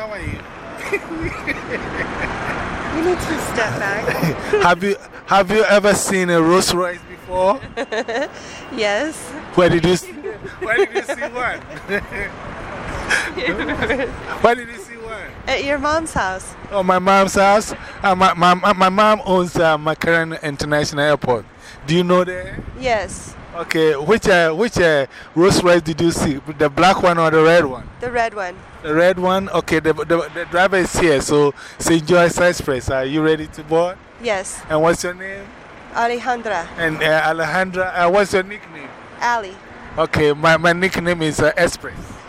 How are you? You need to step back. have, you, have you ever seen a Rolls Royce before? yes. Where did you see, where did you see one? where did you see one? At your mom's house. Oh, my mom's house. Uh, my, my, my mom owns uh, McCarran International Airport. Do you know that? Yes. Okay, which, uh, which uh, Rolls Royce did you see? The black one or the red one? The red one. The red one? Okay, the, the, the driver is here. So, St. Joyce Express. Are you ready to board? Yes. And what's your name? Alejandra. And uh, Alejandra, uh, what's your nickname? Ali. Okay, my, my nickname is uh, Express.